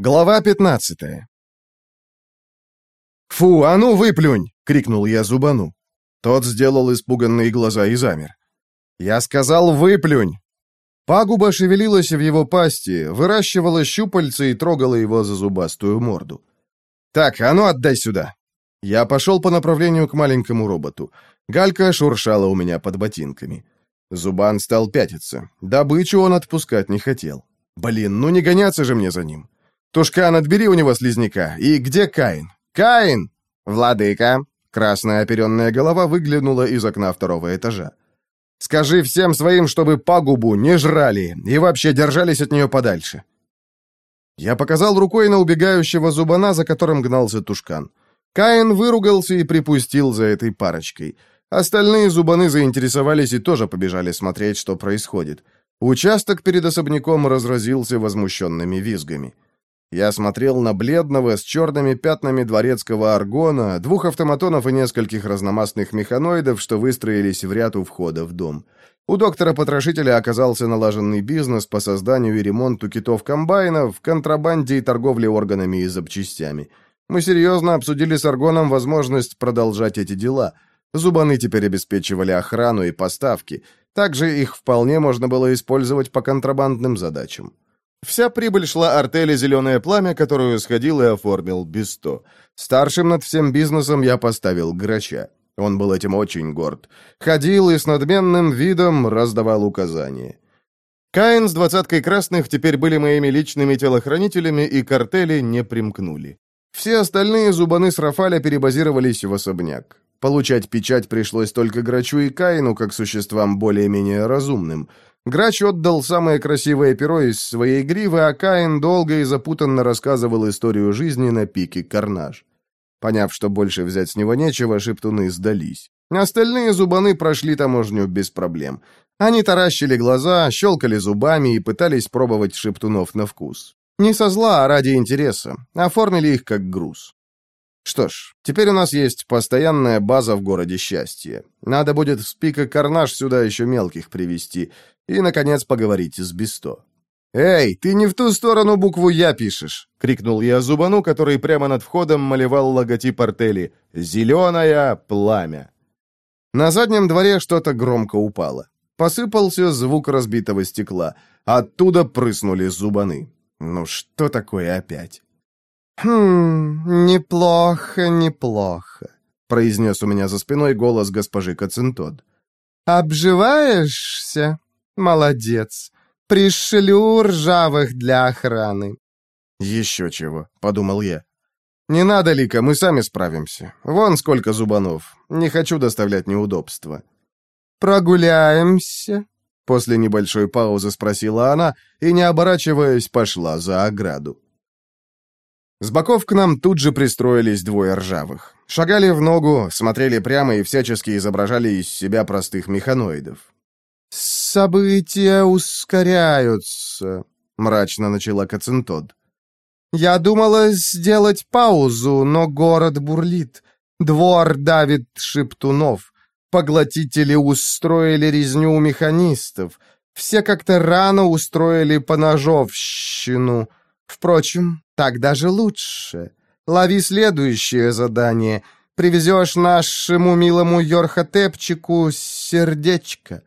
Глава 15 «Фу, а ну выплюнь!» — крикнул я Зубану. Тот сделал испуганные глаза и замер. «Я сказал, выплюнь!» Пагуба шевелилась в его пасти, выращивала щупальца и трогала его за зубастую морду. «Так, а ну отдай сюда!» Я пошел по направлению к маленькому роботу. Галька шуршала у меня под ботинками. Зубан стал пятиться. Добычу он отпускать не хотел. Блин, ну не гоняться же мне за ним. Тушкан, отбери у него слизняка. И где Каин? Каин! Владыка! Красная оперенная голова выглянула из окна второго этажа. «Скажи всем своим, чтобы пагубу не жрали и вообще держались от нее подальше». Я показал рукой на убегающего зубана, за которым гнался Тушкан. Каин выругался и припустил за этой парочкой. Остальные зубаны заинтересовались и тоже побежали смотреть, что происходит. Участок перед особняком разразился возмущенными визгами. Я смотрел на бледного с черными пятнами дворецкого аргона, двух автоматонов и нескольких разномастных механоидов, что выстроились в ряд у входа в дом. У доктора-потрошителя оказался налаженный бизнес по созданию и ремонту китов-комбайнов, контрабанде и торговле органами и запчастями. Мы серьезно обсудили с Аргоном возможность продолжать эти дела. Зубаны теперь обеспечивали охрану и поставки. Также их вполне можно было использовать по контрабандным задачам. Вся прибыль шла артели «Зеленое пламя», которую сходил и оформил Бесто. Старшим над всем бизнесом я поставил Грача. Он был этим очень горд. Ходил и с надменным видом раздавал указания. Каин с двадцаткой красных теперь были моими личными телохранителями, и картели не примкнули. Все остальные зубаны с Рафаля перебазировались в особняк. Получать печать пришлось только Грачу и Каину, как существам более-менее разумным — Грач отдал самое красивое перо из своей гривы, а Каин долго и запутанно рассказывал историю жизни на пике Карнаж. Поняв, что больше взять с него нечего, шептуны сдались. Остальные зубаны прошли таможню без проблем. Они таращили глаза, щелкали зубами и пытались пробовать шептунов на вкус. Не со зла, а ради интереса. Оформили их как груз. Что ж, теперь у нас есть постоянная база в городе Счастье. Надо будет в Спика Карнаж сюда еще мелких привести и, наконец, поговорить с Бесто. «Эй, ты не в ту сторону букву «Я» пишешь!» — крикнул я Зубану, который прямо над входом малевал логотип артели «Зеленое пламя». На заднем дворе что-то громко упало. Посыпался звук разбитого стекла. Оттуда прыснули зубаны. Ну что такое опять? «Хм, неплохо, неплохо», — произнес у меня за спиной голос госпожи Кацинтод. «Обживаешься? Молодец. Пришлю ржавых для охраны». «Еще чего», — подумал я. «Не надо, Лика, мы сами справимся. Вон сколько зубанов. Не хочу доставлять неудобства». «Прогуляемся?» После небольшой паузы спросила она и, не оборачиваясь, пошла за ограду. С боков к нам тут же пристроились двое ржавых. Шагали в ногу, смотрели прямо и всячески изображали из себя простых механоидов. «События ускоряются», — мрачно начала Кацинтод. «Я думала сделать паузу, но город бурлит. Двор давит шептунов. Поглотители устроили резню у механистов. Все как-то рано устроили поножовщину. Впрочем, так даже лучше. Лови следующее задание. Привезешь нашему милому Йорхотепчику сердечко.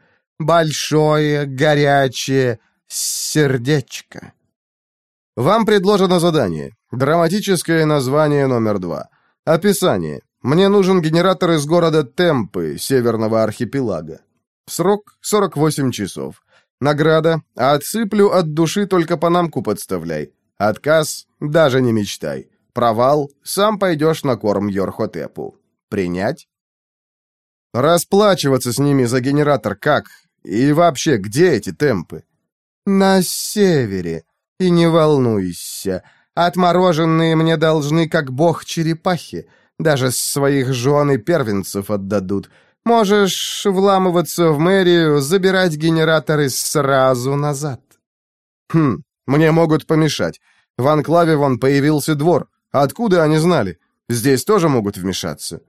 Большое, горячее сердечко. Вам предложено задание. Драматическое название номер два. Описание. Мне нужен генератор из города Темпы, северного архипелага. Срок 48 часов. Награда. Отсыплю от души, только панамку подставляй. Отказ — даже не мечтай. Провал — сам пойдешь на корм Йорхотепу. Принять? Расплачиваться с ними за генератор как? И вообще, где эти темпы? На севере. И не волнуйся. Отмороженные мне должны, как бог черепахи. Даже своих жен и первенцев отдадут. Можешь вламываться в мэрию, забирать генераторы сразу назад. Хм, мне могут помешать. В анклаве вон появился двор. Откуда они знали? Здесь тоже могут вмешаться».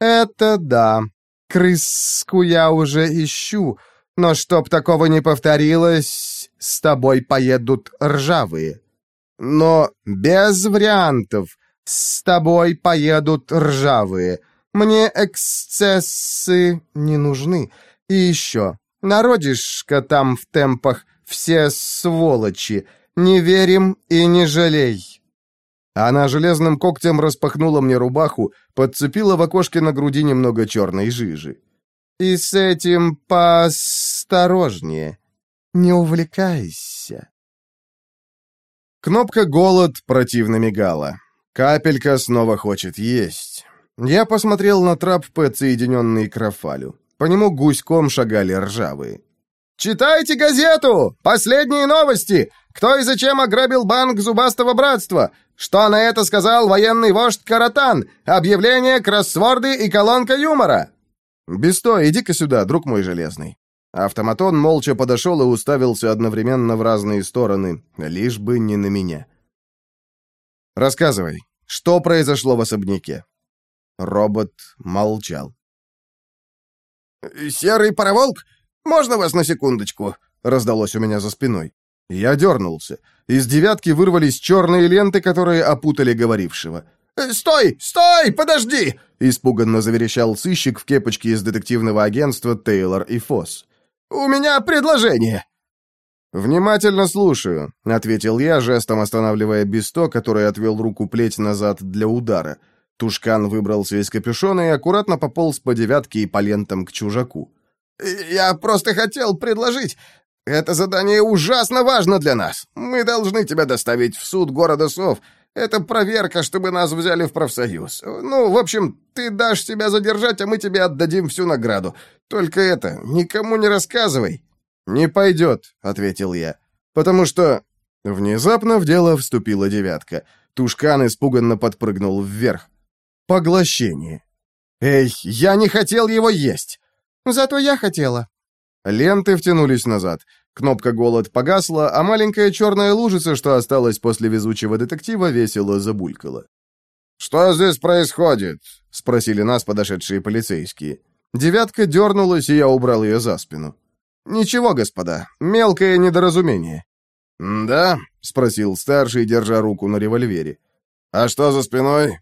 «Это да. Крыску я уже ищу, но чтоб такого не повторилось, с тобой поедут ржавые». Но без вариантов. С тобой поедут ржавые. Мне эксцессы не нужны. И еще, народишко там в темпах все сволочи. Не верим и не жалей». Она железным когтем распахнула мне рубаху, подцепила в окошке на груди немного черной жижи. «И с этим поосторожнее. Не увлекайся». Кнопка «Голод» противно мигала. Капелька снова хочет есть. Я посмотрел на трап, подсоединенный к Рафалю. По нему гуськом шагали ржавые. «Читайте газету! Последние новости! Кто и зачем ограбил банк Зубастого Братства? Что на это сказал военный вождь Каратан? Объявление, кроссворды и колонка юмора!» «Бесто, иди-ка сюда, друг мой железный». Автоматон молча подошел и уставился одновременно в разные стороны, лишь бы не на меня. «Рассказывай, что произошло в особняке?» Робот молчал. «Серый пароволк? Можно вас на секундочку?» раздалось у меня за спиной. Я дернулся. Из девятки вырвались черные ленты, которые опутали говорившего. «Э, «Стой! Стой! Подожди!» — испуганно заверещал сыщик в кепочке из детективного агентства «Тейлор и Фосс». «У меня предложение!» «Внимательно слушаю», — ответил я, жестом останавливая Бесто, который отвел руку плеть назад для удара. Тушкан выбрался из капюшона и аккуратно пополз по девятке и по лентам к чужаку. «Я просто хотел предложить. Это задание ужасно важно для нас. Мы должны тебя доставить в суд города Сов. Это проверка, чтобы нас взяли в профсоюз. Ну, в общем, ты дашь себя задержать, а мы тебе отдадим всю награду. Только это, никому не рассказывай». «Не пойдет», — ответил я. «Потому что...» Внезапно в дело вступила девятка. Тушкан испуганно подпрыгнул вверх. «Поглощение». «Эй, я не хотел его есть!» «Зато я хотела». Ленты втянулись назад. Кнопка «Голод» погасла, а маленькая черная лужица, что осталась после везучего детектива, весело забулькала. «Что здесь происходит?» — спросили нас подошедшие полицейские. Девятка дернулась, и я убрал ее за спину. «Ничего, господа, мелкое недоразумение». «Да?» — спросил старший, держа руку на револьвере. «А что за спиной?»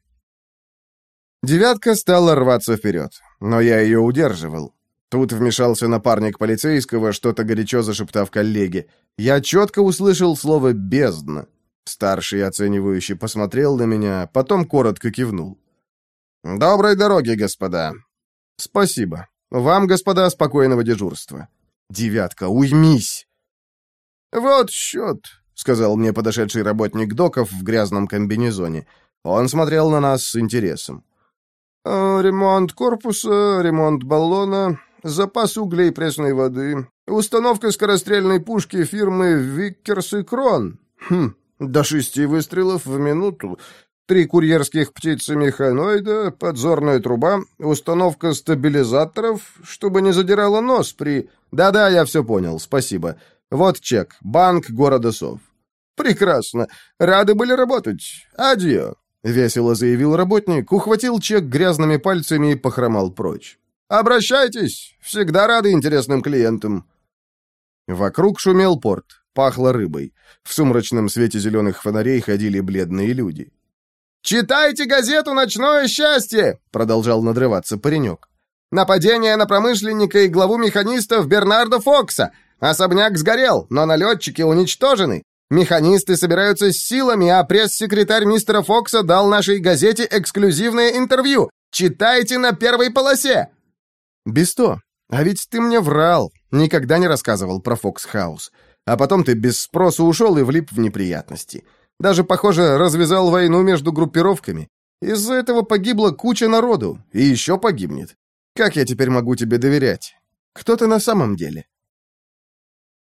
Девятка стала рваться вперед, но я ее удерживал. Тут вмешался напарник полицейского, что-то горячо зашептав коллеге. Я четко услышал слово «бездна». Старший оценивающий посмотрел на меня, потом коротко кивнул. «Доброй дороги, господа!» «Спасибо. Вам, господа, спокойного дежурства». «Девятка, уймись!» «Вот счет», — сказал мне подошедший работник доков в грязном комбинезоне. Он смотрел на нас с интересом. «Э, «Ремонт корпуса, ремонт баллона, запас углей и пресной воды, установка скорострельной пушки фирмы «Виккерс и Крон». Хм, до шести выстрелов в минуту, три курьерских птицы-механоида, подзорная труба, установка стабилизаторов, чтобы не задирала нос при... Да-да, я все понял, спасибо. Вот чек. Банк города Сов. Прекрасно. Рады были работать. Адьё. Весело заявил работник, ухватил чек грязными пальцами и похромал прочь. «Обращайтесь! Всегда рады интересным клиентам!» Вокруг шумел порт, пахло рыбой. В сумрачном свете зеленых фонарей ходили бледные люди. «Читайте газету «Ночное счастье!»» — продолжал надрываться паренек. «Нападение на промышленника и главу механистов Бернарда Фокса. Особняк сгорел, но налетчики уничтожены. Механисты собираются с силами, а пресс-секретарь мистера Фокса дал нашей газете эксклюзивное интервью. Читайте на первой полосе!» «Бесто, а ведь ты мне врал, никогда не рассказывал про Фокс-хаус. А потом ты без спроса ушел и влип в неприятности. Даже, похоже, развязал войну между группировками. Из-за этого погибла куча народу, и еще погибнет. Как я теперь могу тебе доверять? Кто ты на самом деле?»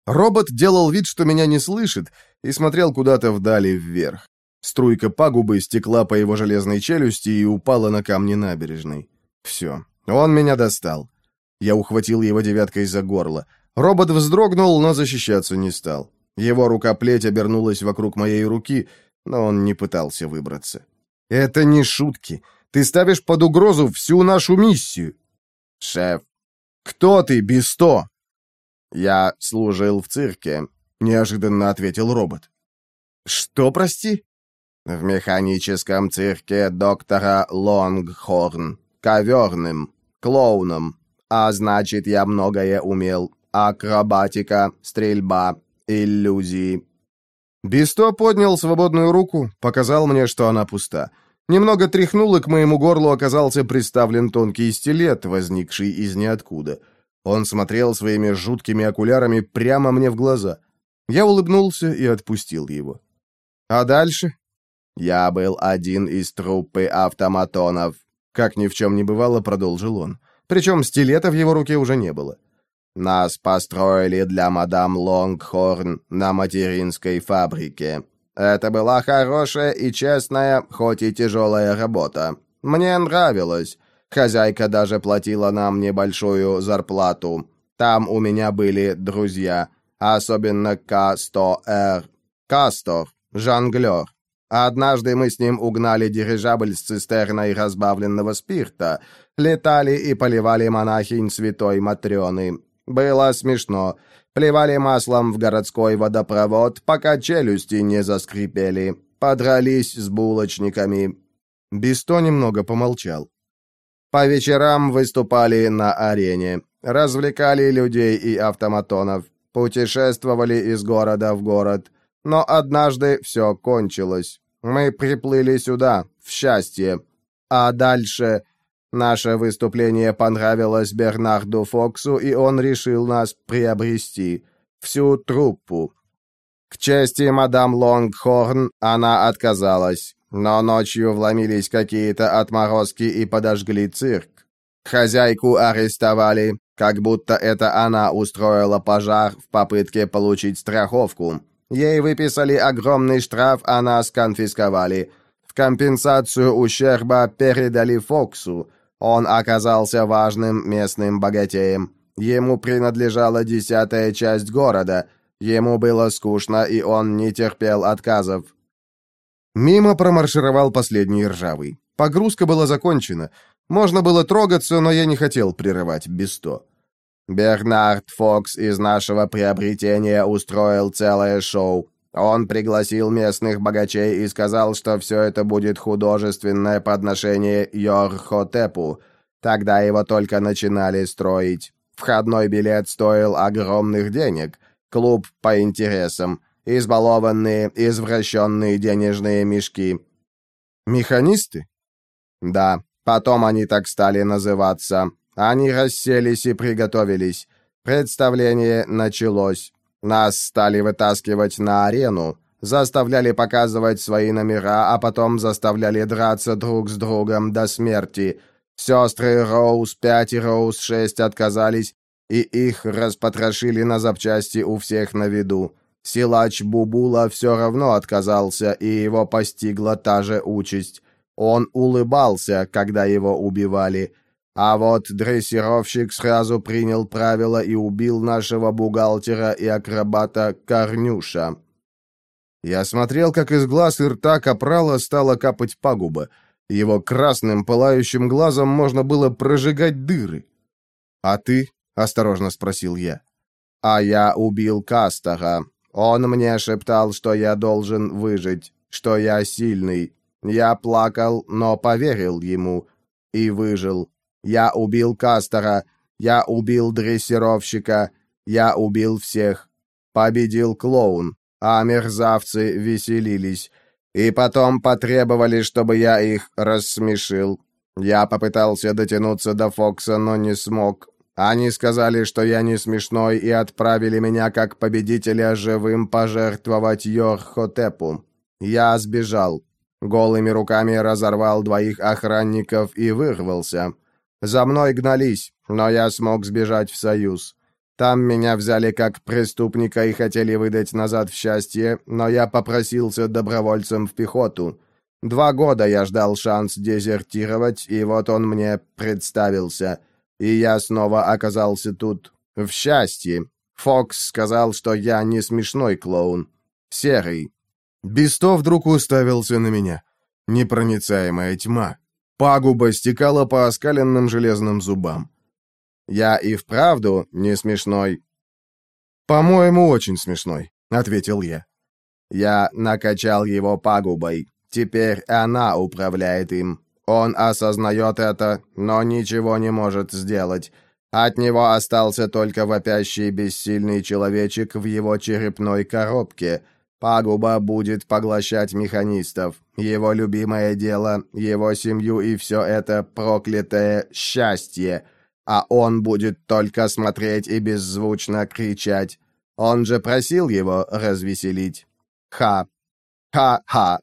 Робот делал вид, что меня не слышит, и смотрел куда-то вдаль и вверх. Струйка пагубы стекла по его железной челюсти и упала на камни набережной. Все, он меня достал. Я ухватил его девяткой за горло. Робот вздрогнул, но защищаться не стал. Его рука-плеть обернулась вокруг моей руки, но он не пытался выбраться. «Это не шутки. Ты ставишь под угрозу всю нашу миссию». «Шеф, кто ты, Бесто?» «Я служил в цирке», — неожиданно ответил робот. Что, прости? В механическом цирке доктора Лонгхорн. Коверным. Клоуном. А значит, я многое умел. Акробатика, стрельба, иллюзии. Бисто поднял свободную руку, показал мне, что она пуста. Немного тряхнул, и к моему горлу оказался приставлен тонкий стилет, возникший из ниоткуда. Он смотрел своими жуткими окулярами прямо мне в глаза. Я улыбнулся и отпустил его. А дальше? Я был один из труппы автоматонов. Как ни в чем не бывало, продолжил он. Причем стилета в его руке уже не было. Нас построили для мадам Лонгхорн на материнской фабрике. Это была хорошая и честная, хоть и тяжелая работа. Мне нравилось. Хозяйка даже платила нам небольшую зарплату. Там у меня были друзья, особенно К-100Р. Кастор, жонглер. Однажды мы с ним угнали дирижабль с цистерной разбавленного спирта, летали и поливали монахинь святой Матрены. Было смешно. Плевали маслом в городской водопровод, пока челюсти не заскрипели. Подрались с булочниками. Бисто немного помолчал. По вечерам выступали на арене. Развлекали людей и автоматонов. Путешествовали из города в город. Но однажды все кончилось. Мы приплыли сюда, в счастье. А дальше наше выступление понравилось Бернарду Фоксу, и он решил нас приобрести. Всю труппу. К чести мадам Лонгхорн, она отказалась. Но ночью вломились какие-то отморозки и подожгли цирк. Хозяйку арестовали, как будто это она устроила пожар в попытке получить страховку. Ей выписали огромный штраф, а нас конфисковали. В компенсацию ущерба передали Фоксу. Он оказался важным местным богатеем. Ему принадлежала десятая часть города. Ему было скучно, и он не терпел отказов. Мимо промаршировал последний ржавый. Погрузка была закончена. Можно было трогаться, но я не хотел прерывать Бесто. Бернард Фокс из нашего приобретения устроил целое шоу. Он пригласил местных богачей и сказал, что все это будет художественное подношение Йорхотепу. Тогда его только начинали строить. Входной билет стоил огромных денег. Клуб по интересам. Избалованные, извращенные денежные мешки. Механисты? Да, потом они так стали называться. Они расселись и приготовились. Представление началось. Нас стали вытаскивать на арену, заставляли показывать свои номера, а потом заставляли драться друг с другом до смерти. Сестры Роуз 5 и Роуз 6 отказались, и их распотрошили на запчасти у всех на виду. Силач Бубула все равно отказался, и его постигла та же участь. Он улыбался, когда его убивали. А вот дрессировщик сразу принял правила и убил нашего бухгалтера и акробата Корнюша. Я смотрел, как из глаз и рта капрала стала капать пагуба. Его красным пылающим глазом можно было прожигать дыры. «А ты?» — осторожно спросил я. «А я убил Кастера. Он мне шептал, что я должен выжить, что я сильный. Я плакал, но поверил ему и выжил. Я убил Кастера, я убил дрессировщика, я убил всех. Победил клоун, а мерзавцы веселились. И потом потребовали, чтобы я их рассмешил. Я попытался дотянуться до Фокса, но не смог. Они сказали, что я не смешной, и отправили меня как победителя живым пожертвовать Йорхотепу. Я сбежал. Голыми руками разорвал двоих охранников и вырвался. За мной гнались, но я смог сбежать в Союз. Там меня взяли как преступника и хотели выдать назад в счастье, но я попросился добровольцем в пехоту. Два года я ждал шанс дезертировать, и вот он мне представился. И я снова оказался тут, в счастье. Фокс сказал, что я не смешной клоун. Серый. Бесто вдруг уставился на меня. Непроницаемая тьма. Пагуба стекала по оскаленным железным зубам. «Я и вправду не смешной». «По-моему, очень смешной», — ответил я. Я накачал его пагубой. Теперь она управляет им. Он осознает это, но ничего не может сделать. От него остался только вопящий бессильный человечек в его черепной коробке. Пагуба будет поглощать механистов. Его любимое дело, его семью и все это проклятое счастье. А он будет только смотреть и беззвучно кричать. Он же просил его развеселить. Ха. Ха-ха.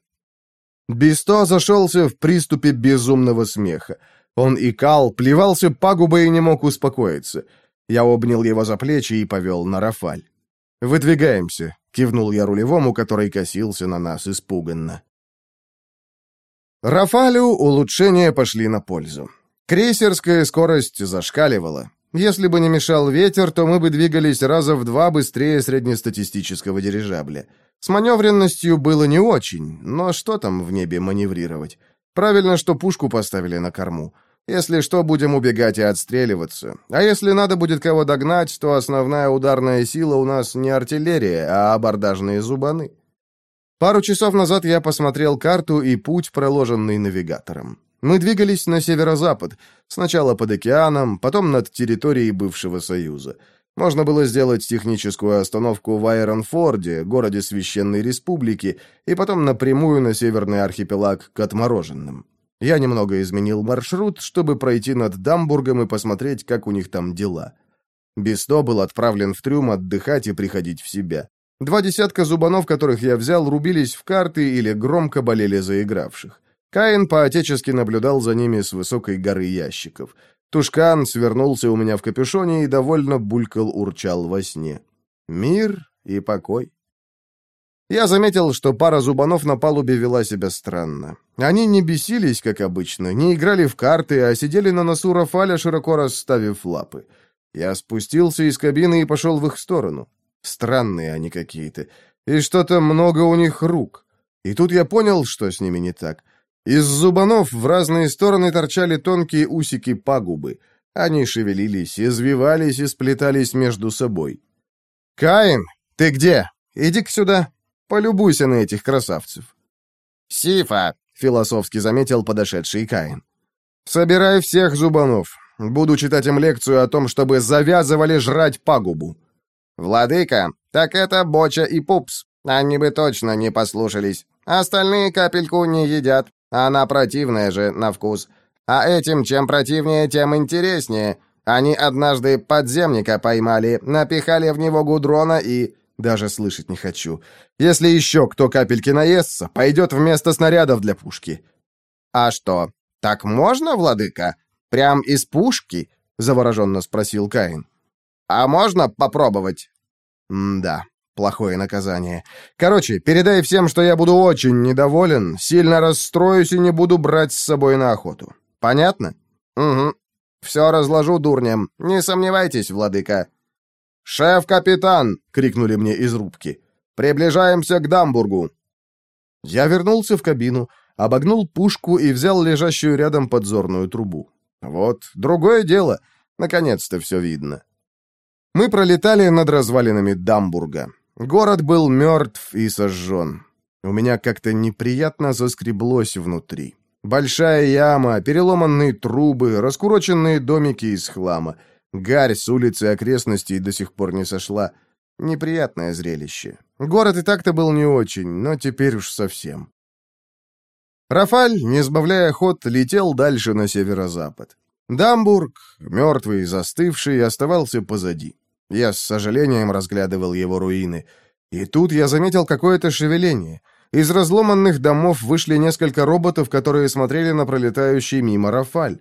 Бесто зашелся в приступе безумного смеха. Он икал, плевался пагубой и не мог успокоиться. Я обнял его за плечи и повел на Рафаль. «Выдвигаемся», — кивнул я рулевому, который косился на нас испуганно. Рафалю улучшения пошли на пользу. Крейсерская скорость зашкаливала. Если бы не мешал ветер, то мы бы двигались раза в два быстрее среднестатистического дирижабля. С маневренностью было не очень, но что там в небе маневрировать? Правильно, что пушку поставили на корму. Если что, будем убегать и отстреливаться. А если надо будет кого догнать, то основная ударная сила у нас не артиллерия, а абордажные зубаны. Пару часов назад я посмотрел карту и путь, проложенный навигатором. Мы двигались на северо-запад, сначала под океаном, потом над территорией бывшего Союза. Можно было сделать техническую остановку в Айронфорде, городе Священной Республики, и потом напрямую на северный архипелаг к Отмороженным. Я немного изменил маршрут, чтобы пройти над Дамбургом и посмотреть, как у них там дела. Бесто был отправлен в трюм отдыхать и приходить в себя. Два десятка зубанов, которых я взял, рубились в карты или громко болели заигравших. Каин по-отечески наблюдал за ними с высокой горы ящиков. Тушкан свернулся у меня в капюшоне и довольно булькал-урчал во сне. Мир и покой. Я заметил, что пара зубанов на палубе вела себя странно. Они не бесились, как обычно, не играли в карты, а сидели на носу Рафаля, широко расставив лапы. Я спустился из кабины и пошел в их сторону. Странные они какие-то. И что-то много у них рук. И тут я понял, что с ними не так. Из зубанов в разные стороны торчали тонкие усики пагубы. Они шевелились, извивались и сплетались между собой. «Каин, ты где? Иди-ка сюда. Полюбуйся на этих красавцев». «Сифа», — философски заметил подошедший Каин. «Собирай всех зубанов. Буду читать им лекцию о том, чтобы завязывали жрать пагубу». «Владыка, так это Боча и Пупс. Они бы точно не послушались. Остальные капельку не едят. Она противная же на вкус. А этим чем противнее, тем интереснее. Они однажды подземника поймали, напихали в него гудрона и... Даже слышать не хочу. Если еще кто капельки наестся, пойдет вместо снарядов для пушки. А что, так можно, владыка? Прям из пушки? Завороженно спросил Каин. А можно попробовать? М да. Плохое наказание. Короче, передай всем, что я буду очень недоволен, сильно расстроюсь и не буду брать с собой на охоту. Понятно? Угу. Все разложу дурням. Не сомневайтесь, владыка. «Шеф-капитан!» — крикнули мне из рубки. «Приближаемся к Дамбургу!» Я вернулся в кабину, обогнул пушку и взял лежащую рядом подзорную трубу. Вот, другое дело. Наконец-то все видно. Мы пролетали над развалинами Дамбурга. Город был мертв и сожжен. У меня как-то неприятно заскреблось внутри. Большая яма, переломанные трубы, раскуроченные домики из хлама. Гарь с улицы окрестностей до сих пор не сошла. Неприятное зрелище. Город и так-то был не очень, но теперь уж совсем. Рафаль, не сбавляя ход, летел дальше на северо-запад. Дамбург, мертвый и застывший, оставался позади. Я с сожалением разглядывал его руины. И тут я заметил какое-то шевеление. Из разломанных домов вышли несколько роботов, которые смотрели на пролетающий мимо Рафаль.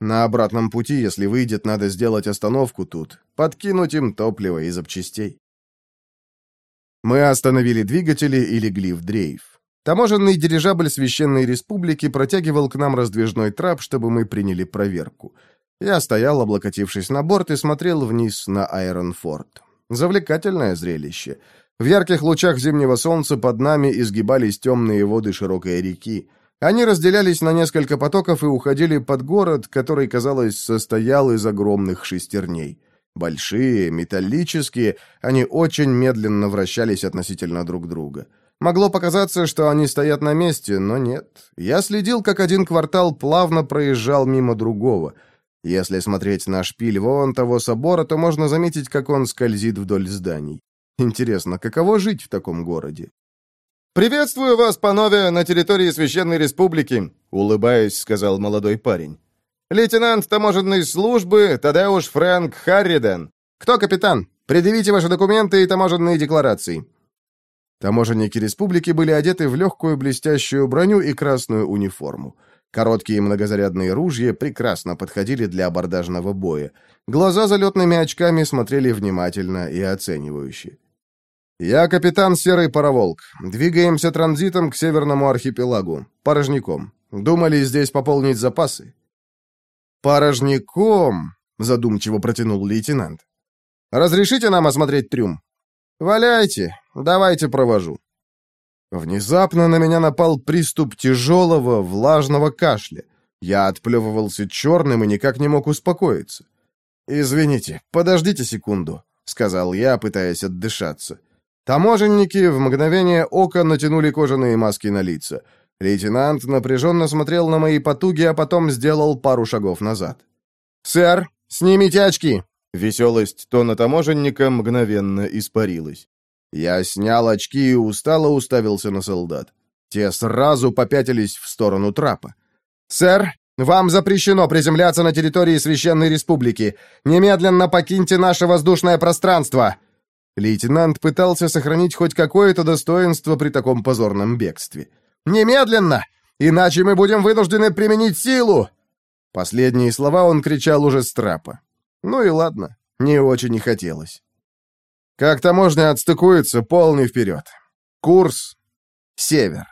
На обратном пути, если выйдет, надо сделать остановку тут, подкинуть им топливо и запчастей. Мы остановили двигатели и легли в дрейф. Таможенный дирижабль Священной Республики протягивал к нам раздвижной трап, чтобы мы приняли проверку. Я стоял, облокотившись на борт, и смотрел вниз на Айронфорд. Завлекательное зрелище. В ярких лучах зимнего солнца под нами изгибались темные воды широкой реки. Они разделялись на несколько потоков и уходили под город, который, казалось, состоял из огромных шестерней. Большие, металлические, они очень медленно вращались относительно друг друга. Могло показаться, что они стоят на месте, но нет. Я следил, как один квартал плавно проезжал мимо другого. Если смотреть на шпиль вон того собора, то можно заметить, как он скользит вдоль зданий. Интересно, каково жить в таком городе? «Приветствую вас, панове, на территории Священной Республики», — улыбаясь, сказал молодой парень. «Лейтенант таможенной службы Тадеуш Фрэнк Харриден. Кто капитан? Предъявите ваши документы и таможенные декларации». Таможенники республики были одеты в легкую блестящую броню и красную униформу. Короткие многозарядные ружья прекрасно подходили для абордажного боя. Глаза залетными очками смотрели внимательно и оценивающе. «Я капитан Серый Пароволк. Двигаемся транзитом к северному архипелагу. Порожняком. Думали здесь пополнить запасы?» «Порожняком?» — задумчиво протянул лейтенант. «Разрешите нам осмотреть трюм?» «Валяйте. Давайте провожу». Внезапно на меня напал приступ тяжелого, влажного кашля. Я отплевывался черным и никак не мог успокоиться. «Извините, подождите секунду», — сказал я, пытаясь отдышаться. Таможенники в мгновение ока натянули кожаные маски на лица. Лейтенант напряженно смотрел на мои потуги, а потом сделал пару шагов назад. «Сэр, снимите очки!» Веселость тона таможенника мгновенно испарилась. Я снял очки и устало уставился на солдат. Те сразу попятились в сторону трапа. «Сэр, вам запрещено приземляться на территории Священной Республики. Немедленно покиньте наше воздушное пространство!» Лейтенант пытался сохранить хоть какое-то достоинство при таком позорном бегстве. «Немедленно! Иначе мы будем вынуждены применить силу!» Последние слова он кричал уже с трапа. Ну и ладно, не очень и хотелось. Как таможня отстыкуется, полный вперед. Курс — север.